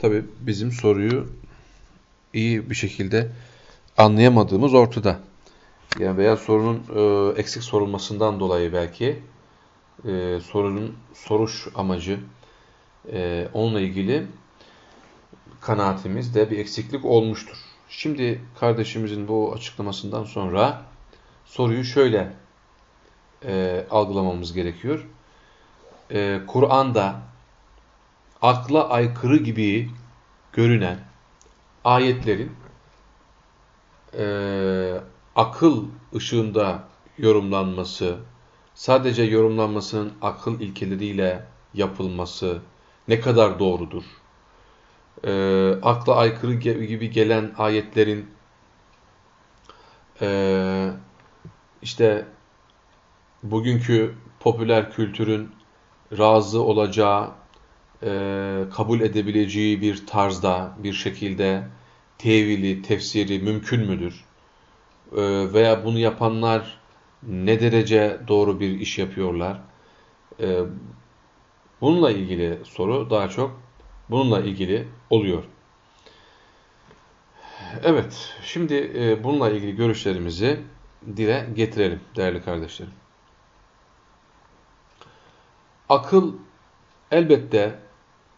Tabi bizim soruyu iyi bir şekilde anlayamadığımız ortada. Yani veya sorunun e, eksik sorulmasından dolayı belki e, sorunun soruş amacı e, onunla ilgili kanaatimizde bir eksiklik olmuştur. Şimdi kardeşimizin bu açıklamasından sonra soruyu şöyle e, algılamamız gerekiyor. E, Kur'an'da akla aykırı gibi görünen ayetlerin e, akıl ışığında yorumlanması, sadece yorumlanmasının akıl ilkeleriyle yapılması ne kadar doğrudur? E, akla aykırı gibi gelen ayetlerin e, işte bugünkü popüler kültürün razı olacağı, e, kabul edebileceği bir tarzda, bir şekilde tevili, tefsiri mümkün müdür? E, veya bunu yapanlar ne derece doğru bir iş yapıyorlar? E, bununla ilgili soru daha çok bununla ilgili oluyor. Evet, şimdi e, bununla ilgili görüşlerimizi dile getirelim değerli kardeşlerim. Akıl elbette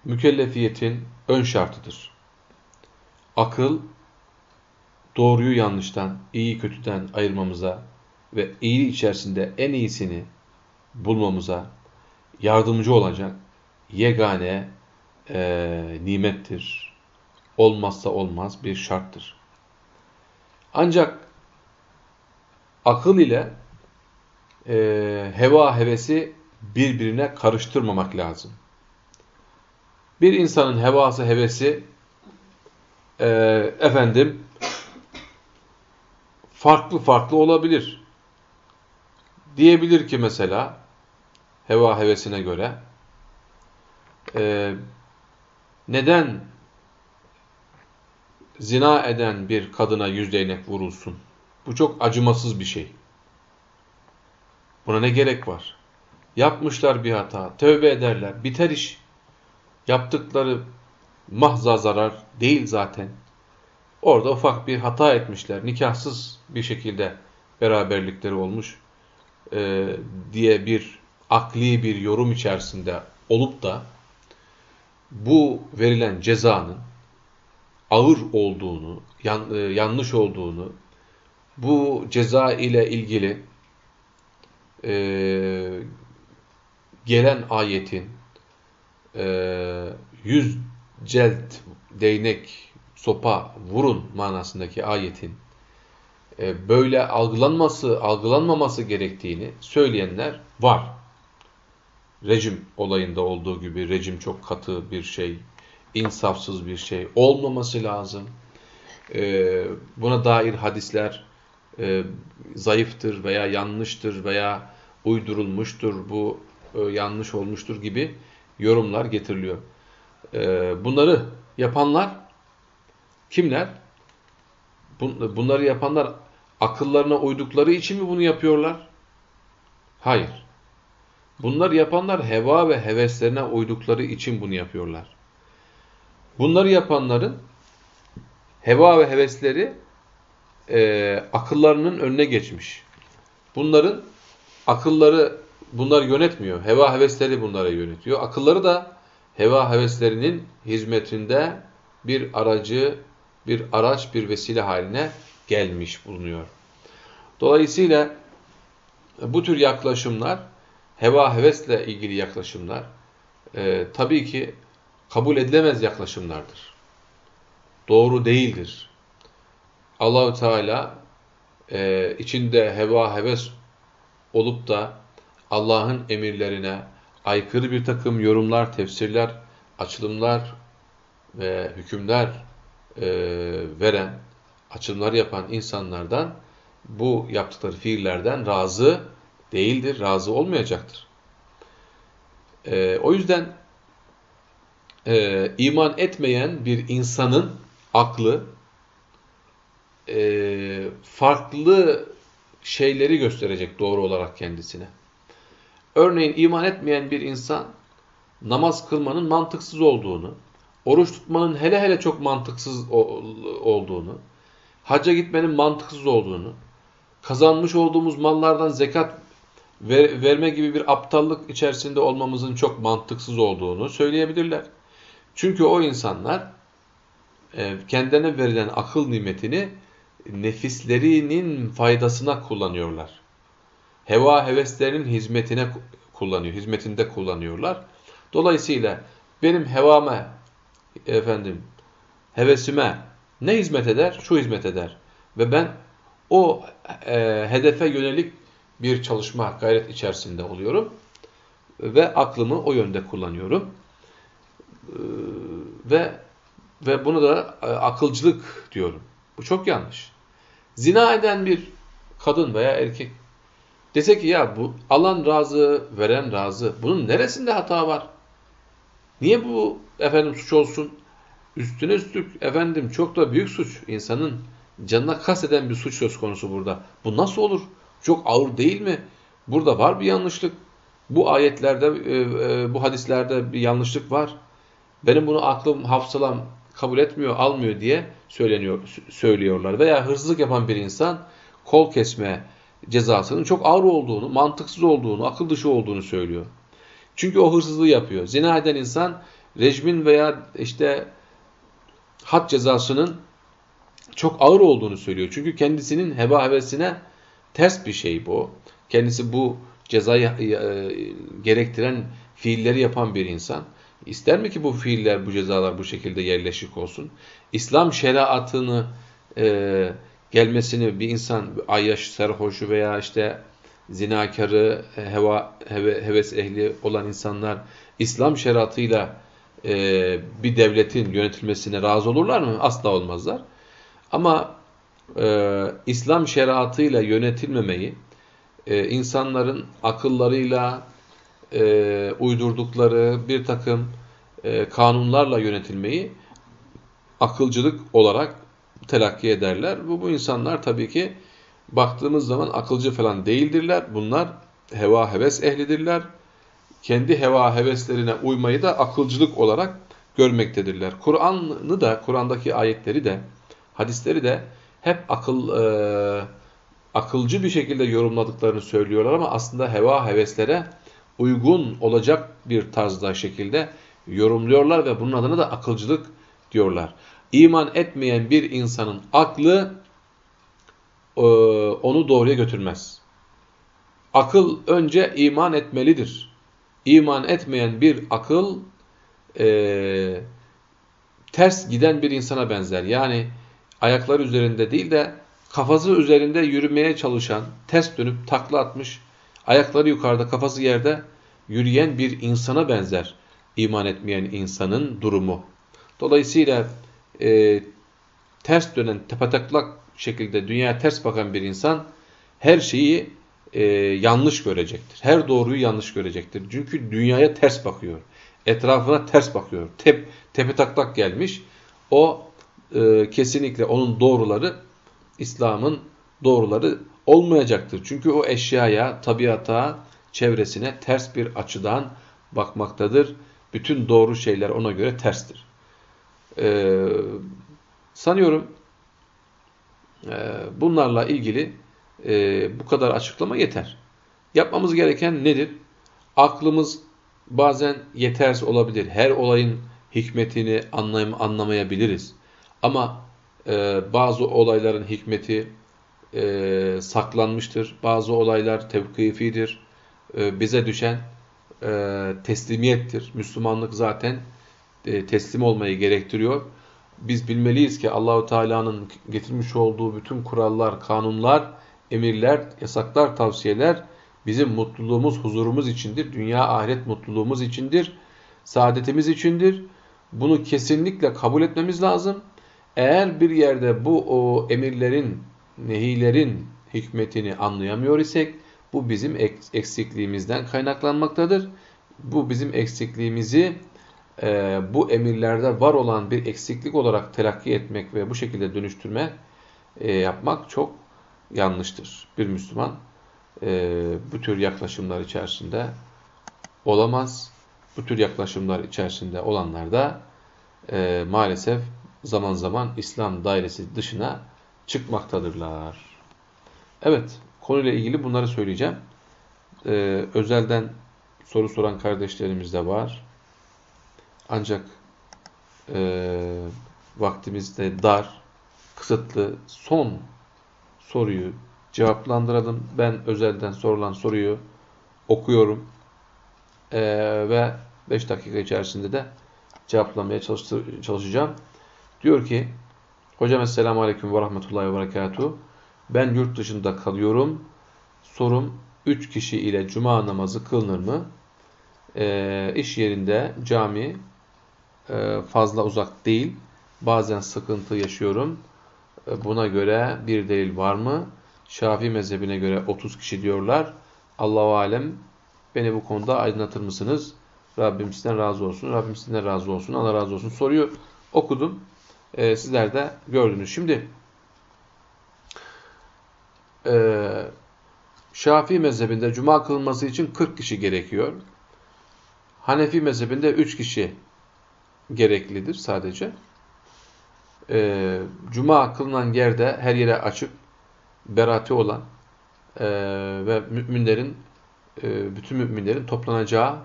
mükellefiyetin ön şartıdır. Akıl doğruyu yanlıştan, iyi kötüden ayırmamıza ve iyiliği içerisinde en iyisini bulmamıza yardımcı olacak yegane e, nimettir. Olmazsa olmaz bir şarttır. Ancak akıl ile e, heva hevesi birbirine karıştırmamak lazım. Bir insanın hevası hevesi e, efendim farklı farklı olabilir. Diyebilir ki mesela heva hevesine göre e, neden zina eden bir kadına yüz değnek vurulsun? Bu çok acımasız bir şey. Buna ne gerek var? Yapmışlar bir hata, tövbe ederler, biter iş. Yaptıkları mahza zarar değil zaten. Orada ufak bir hata etmişler, nikahsız bir şekilde beraberlikleri olmuş e, diye bir akli bir yorum içerisinde olup da bu verilen cezanın ağır olduğunu, yan, e, yanlış olduğunu, bu ceza ile ilgili e, gelen ayetin yüz celt, değnek, sopa, vurun manasındaki ayetin e, böyle algılanması, algılanmaması gerektiğini söyleyenler var. Rejim olayında olduğu gibi rejim çok katı bir şey, insafsız bir şey olmaması lazım. E, buna dair hadisler e, zayıftır veya yanlıştır veya uydurulmuştur, bu e, yanlış olmuştur gibi yorumlar getiriliyor. E, bunları yapanlar kimler? Bun, bunları yapanlar akıllarına uydukları için mi bunu yapıyorlar? Hayır. Bunları yapanlar heva ve heveslerine uydukları için bunu yapıyorlar. Bunları yapanların heva ve hevesleri e, akıllarının önüne geçmiş. Bunların akılları bunlar yönetmiyor. Heva hevesleri bunlara yönetiyor. Akılları da heva heveslerinin hizmetinde bir aracı, bir araç, bir vesile haline gelmiş bulunuyor. Dolayısıyla bu tür yaklaşımlar, heva hevesle ilgili yaklaşımlar, e, tabii ki kabul edilemez yaklaşımlardır. Doğru değildir. Allahü Teala e, içinde heva heves olup da Allah'ın emirlerine aykırı bir takım yorumlar, tefsirler, açılımlar ve hükümler e, veren, açılımlar yapan insanlardan bu yaptıkları fiillerden razı değildir, razı olmayacaktır. E, o yüzden e, iman etmeyen bir insanın aklı e, farklı şeyleri gösterecek doğru olarak kendisine. Örneğin iman etmeyen bir insan namaz kılmanın mantıksız olduğunu, oruç tutmanın hele hele çok mantıksız olduğunu, hacca gitmenin mantıksız olduğunu, kazanmış olduğumuz mallardan zekat ver, verme gibi bir aptallık içerisinde olmamızın çok mantıksız olduğunu söyleyebilirler. Çünkü o insanlar e, kendilerine verilen akıl nimetini nefislerinin faydasına kullanıyorlar. Heva heveslerinin hizmetine kullanıyor, hizmetinde kullanıyorlar. Dolayısıyla benim hevame, efendim, hevesime ne hizmet eder? Şu hizmet eder. Ve ben o e, hedefe yönelik bir çalışma, gayret içerisinde oluyorum. Ve aklımı o yönde kullanıyorum. E, ve ve bunu da e, akılcılık diyorum. Bu çok yanlış. Zina eden bir kadın veya erkek dese ki ya bu alan razı, veren razı. Bunun neresinde hata var? Niye bu efendim suç olsun? Üstüne üstlük efendim çok da büyük suç. insanın canına kasteden bir suç söz konusu burada. Bu nasıl olur? Çok ağır değil mi? Burada var bir yanlışlık. Bu ayetlerde, e, e, bu hadislerde bir yanlışlık var. Benim bunu aklım, hafsalam kabul etmiyor, almıyor diye söyleniyor, söylüyorlar. Veya hırsızlık yapan bir insan kol kesme cezasının çok ağır olduğunu, mantıksız olduğunu, akıl dışı olduğunu söylüyor. Çünkü o hırsızlığı yapıyor. Zina eden insan rejmin veya işte had cezasının çok ağır olduğunu söylüyor. Çünkü kendisinin heba hevesine ters bir şey bu. Kendisi bu cezayı e, gerektiren fiilleri yapan bir insan. İster mi ki bu fiiller, bu cezalar bu şekilde yerleşik olsun? İslam şeriatını e, gelmesini bir insan ayyaş, serhoşu veya işte zinakarı, heva, heve, heves ehli olan insanlar İslam şeriatıyla e, bir devletin yönetilmesine razı olurlar mı? Asla olmazlar. Ama e, İslam şeriatıyla yönetilmemeyi e, insanların akıllarıyla e, uydurdukları bir takım e, kanunlarla yönetilmeyi akılcılık olarak telakki ederler. Bu, bu insanlar tabii ki baktığımız zaman akılcı falan değildirler. Bunlar heva heves ehlidirler. Kendi heva heveslerine uymayı da akılcılık olarak görmektedirler. Kur'an'ı da, Kur'an'daki ayetleri de, hadisleri de hep akıl e, akılcı bir şekilde yorumladıklarını söylüyorlar ama aslında heva heveslere uygun olacak bir tarzda şekilde yorumluyorlar ve bunun adına da akılcılık diyorlar. İman etmeyen bir insanın aklı e, onu doğruya götürmez. Akıl önce iman etmelidir. İman etmeyen bir akıl e, ters giden bir insana benzer. Yani ayaklar üzerinde değil de kafası üzerinde yürümeye çalışan, ters dönüp takla atmış, ayakları yukarıda, kafası yerde yürüyen bir insana benzer iman etmeyen insanın durumu. Dolayısıyla e, ters dönen, tepetaklak şekilde dünyaya ters bakan bir insan her şeyi e, yanlış görecektir. Her doğruyu yanlış görecektir. Çünkü dünyaya ters bakıyor. Etrafına ters bakıyor. Tep, tepe taklak gelmiş. O e, kesinlikle onun doğruları İslam'ın doğruları olmayacaktır. Çünkü o eşyaya, tabiata, çevresine ters bir açıdan bakmaktadır. Bütün doğru şeyler ona göre terstir. Ee, sanıyorum e, bunlarla ilgili e, bu kadar açıklama yeter. Yapmamız gereken nedir? Aklımız bazen yetersiz olabilir. Her olayın hikmetini anlayam anlamayabiliriz. Ama e, bazı olayların hikmeti e, saklanmıştır. Bazı olaylar tevkifidir. E, bize düşen e, teslimiyettir. Müslümanlık zaten e, teslim olmayı gerektiriyor. Biz bilmeliyiz ki Allahu Teala'nın getirmiş olduğu bütün kurallar, kanunlar, emirler, yasaklar, tavsiyeler bizim mutluluğumuz, huzurumuz içindir. Dünya ahiret mutluluğumuz içindir. Saadetimiz içindir. Bunu kesinlikle kabul etmemiz lazım. Eğer bir yerde bu o emirlerin, nehilerin hikmetini anlayamıyor isek bu bizim eksikliğimizden kaynaklanmaktadır. Bu bizim eksikliğimizi e, bu emirlerde var olan bir eksiklik olarak telakki etmek ve bu şekilde dönüştürme e, yapmak çok yanlıştır. Bir Müslüman e, bu tür yaklaşımlar içerisinde olamaz. Bu tür yaklaşımlar içerisinde olanlar da e, maalesef zaman zaman İslam dairesi dışına çıkmaktadırlar. Evet, konuyla ilgili bunları söyleyeceğim. Ee, özelden soru soran kardeşlerimiz de var. Ancak e, vaktimiz de dar, kısıtlı. Son soruyu cevaplandıralım. Ben özelden sorulan soruyu okuyorum. Ee, ve 5 dakika içerisinde de cevaplamaya çalışacağım. Diyor ki, Hocam Esselamu Aleyküm ve Rahmetullahi ve Berekatuhu. Ben yurt dışında kalıyorum. Sorum, üç kişi ile cuma namazı kılınır mı? E, iş yerinde cami e, fazla uzak değil. Bazen sıkıntı yaşıyorum. E, buna göre bir delil var mı? Şafii mezhebine göre 30 kişi diyorlar. Allahu alem beni bu konuda aydınlatır mısınız? Rabbim sizden razı olsun. Rabbim sizden razı olsun. Allah razı olsun. Soruyu okudum. Ee, sizler de gördünüz. Şimdi e, Şafii mezhebinde cuma kılınması için 40 kişi gerekiyor. Hanefi mezhebinde 3 kişi gereklidir sadece. E, cuma kılınan yerde her yere açık, berati olan e, ve müminlerin, e, bütün müminlerin toplanacağı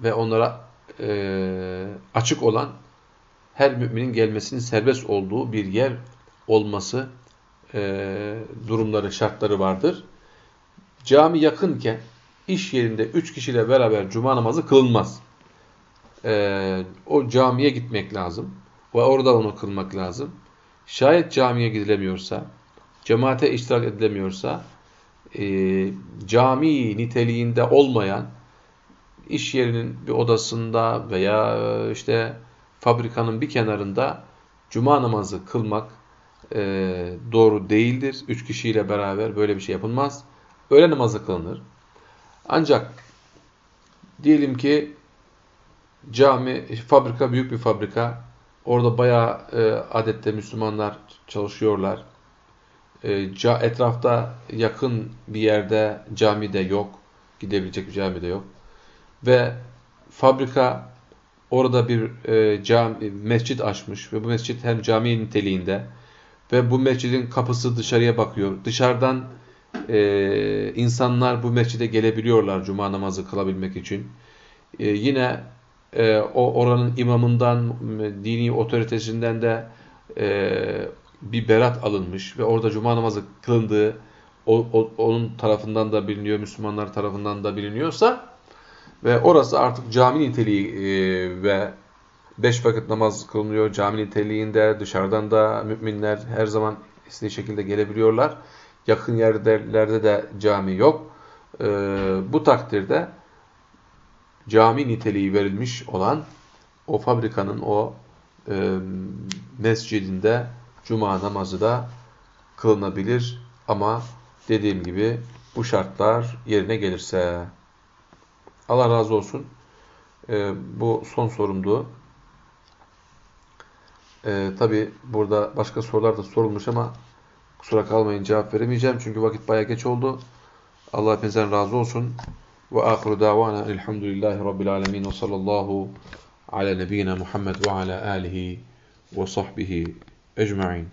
ve onlara e, açık olan her müminin gelmesinin serbest olduğu bir yer olması e, durumları, şartları vardır. Cami yakınken iş yerinde üç kişiyle beraber cuma namazı kılınmaz. E, o camiye gitmek lazım ve orada onu kılmak lazım. Şayet camiye gidilemiyorsa, cemaate iştirak edilemiyorsa, e, cami niteliğinde olmayan iş yerinin bir odasında veya işte fabrikanın bir kenarında cuma namazı kılmak e, doğru değildir. Üç kişiyle beraber böyle bir şey yapılmaz. Öğle namazı kılınır. Ancak diyelim ki cami, fabrika büyük bir fabrika. Orada bayağı e, adette Müslümanlar çalışıyorlar. E, etrafta yakın bir yerde cami de yok. Gidebilecek bir cami de yok. Ve fabrika orada bir e, cami, mescit açmış ve bu mescit hem cami niteliğinde ve bu mescidin kapısı dışarıya bakıyor. Dışarıdan e, insanlar bu mescide gelebiliyorlar cuma namazı kılabilmek için. E, yine e, o oranın imamından, dini otoritesinden de e, bir berat alınmış ve orada cuma namazı kılındığı o, o, onun tarafından da biliniyor, Müslümanlar tarafından da biliniyorsa ve orası artık cami niteliği e, ve beş vakit namaz kılınıyor cami niteliğinde. Dışarıdan da müminler her zaman istediği şekilde gelebiliyorlar. Yakın yerlerde de cami yok. E, bu takdirde cami niteliği verilmiş olan o fabrikanın o e, mescidinde cuma namazı da kılınabilir. Ama dediğim gibi bu şartlar yerine gelirse... Allah razı olsun. Ee, bu son sorumdu. Ee, Tabi burada başka sorular da sorulmuş ama kusura kalmayın cevap veremeyeceğim. Çünkü vakit baya geç oldu. Allah hepinizden razı olsun. وآخر دعوانا الحمد لله رب العالمين وصلى الله على نبينا محمد وعلى آله وصحبه أجمعين.